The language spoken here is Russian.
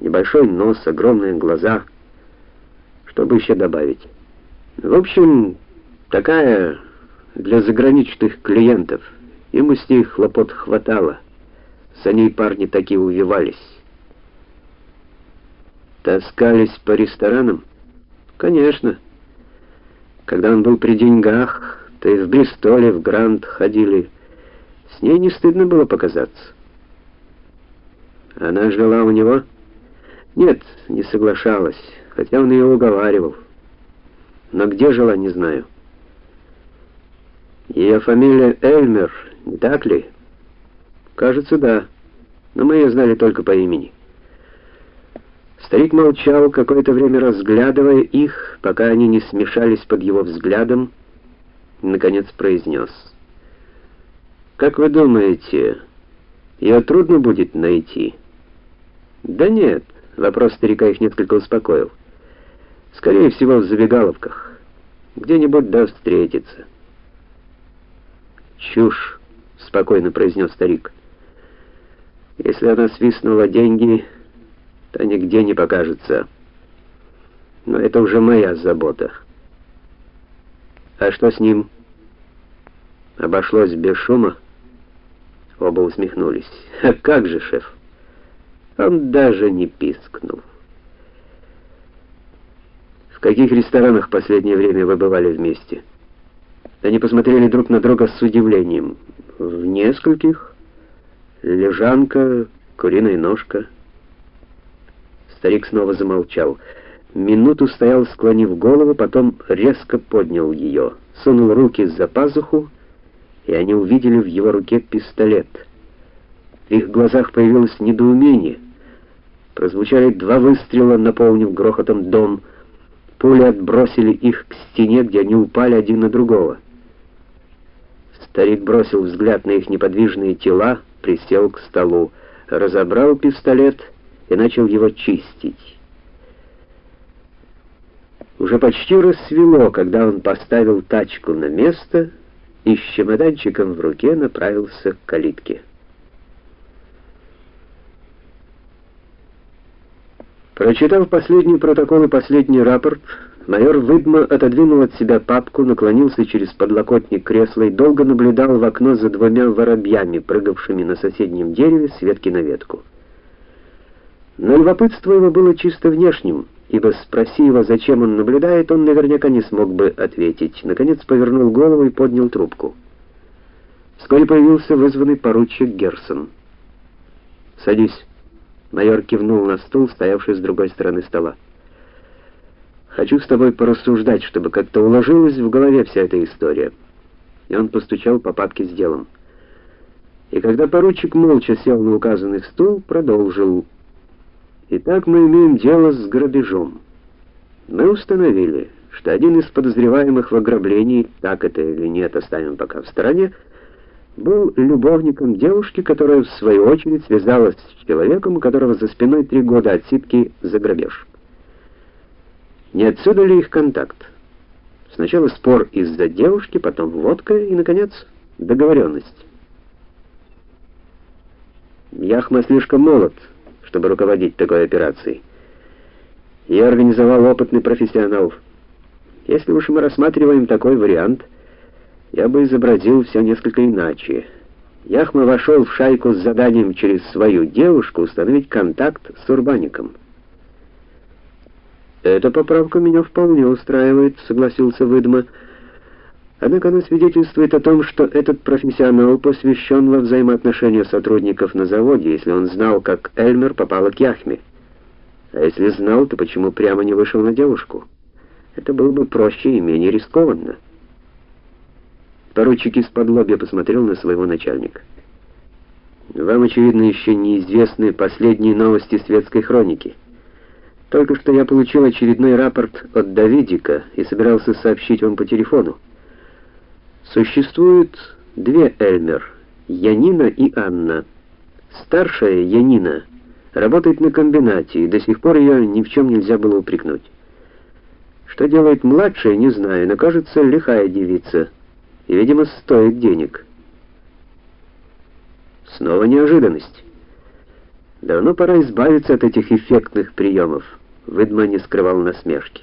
Небольшой нос, огромные глаза. Что бы еще добавить? В общем, такая для заграничных клиентов. Ему с ней хлопот хватало. За ней парни такие увивались. Таскались по ресторанам? Конечно. Когда он был при деньгах, то и в Бристоле, в Гранд ходили. С ней не стыдно было показаться. Она жила у него? Нет, не соглашалась, хотя он ее уговаривал. Но где жила, не знаю. Ее фамилия Эльмер, не так ли? Кажется, да. Но мы ее знали только по имени. Старик молчал, какое-то время разглядывая их, пока они не смешались под его взглядом, и наконец произнес: "Как вы думаете, ее трудно будет найти?" "Да нет", вопрос старика их несколько успокоил. "Скорее всего, в забегаловках. Где-нибудь да встретиться". "Чушь", спокойно произнес старик. "Если она свистнула деньги, то нигде не покажется. Но это уже моя забота. А что с ним? Обошлось без шума? Оба усмехнулись. Как же, шеф? Он даже не пискнул. В каких ресторанах последнее время вы бывали вместе? Они посмотрели друг на друга с удивлением. В нескольких. Лежанка, куриная ножка. Старик снова замолчал. Минуту стоял, склонив голову, потом резко поднял ее, сунул руки за пазуху, и они увидели в его руке пистолет. В их глазах появилось недоумение. Прозвучали два выстрела, наполнив грохотом дом. Пули отбросили их к стене, где они упали один на другого. Старик бросил взгляд на их неподвижные тела, присел к столу, разобрал пистолет и начал его чистить. Уже почти рассвело, когда он поставил тачку на место и с чемоданчиком в руке направился к калитке. Прочитав последний протокол и последний рапорт, майор Выдма отодвинул от себя папку, наклонился через подлокотник кресла и долго наблюдал в окно за двумя воробьями, прыгавшими на соседнем дереве с ветки на ветку. Но любопытство его было чисто внешним, ибо спроси его, зачем он наблюдает, он наверняка не смог бы ответить. Наконец повернул голову и поднял трубку. Вскоре появился вызванный поручик Герсон. "Садись", Майор кивнул на стул, стоявший с другой стороны стола. Хочу с тобой порассуждать, чтобы как-то уложилась в голове вся эта история. И он постучал по папке с делом. И когда поручик молча сел на указанный стул, продолжил: "Итак, мы имеем дело с грабежом. Мы установили, что один из подозреваемых в ограблении, так это или нет, оставим пока в стороне, был любовником девушки, которая в свою очередь связалась с человеком, у которого за спиной три года отсидки за грабеж. Не отсюда ли их контакт? Сначала спор из-за девушки, потом водка и наконец договоренность. Яхма слишком молод, чтобы руководить такой операцией. Ее организовал опытный профессионал. Если уж мы рассматриваем такой вариант, я бы изобразил все несколько иначе. Яхма вошел в шайку с заданием через свою девушку установить контакт с Урбаником. Эта поправка меня вполне устраивает, согласился Выдма. Однако она свидетельствует о том, что этот профессионал посвящен во взаимоотношения сотрудников на заводе, если он знал, как Эльмер попала к Яхме. А если знал, то почему прямо не вышел на девушку? Это было бы проще и менее рискованно. Поручик из-под лобья посмотрел на своего начальника. Вам, очевидно, еще неизвестны последние новости светской хроники. Только что я получил очередной рапорт от Давидика и собирался сообщить вам по телефону. Существует две Эльмер, Янина и Анна. Старшая Янина работает на комбинате, и до сих пор ее ни в чем нельзя было упрекнуть. Что делает младшая, не знаю, но кажется, лихая девица и, видимо, стоит денег. Снова неожиданность. Давно пора избавиться от этих эффектных приемов. Выдма не скрывал насмешки.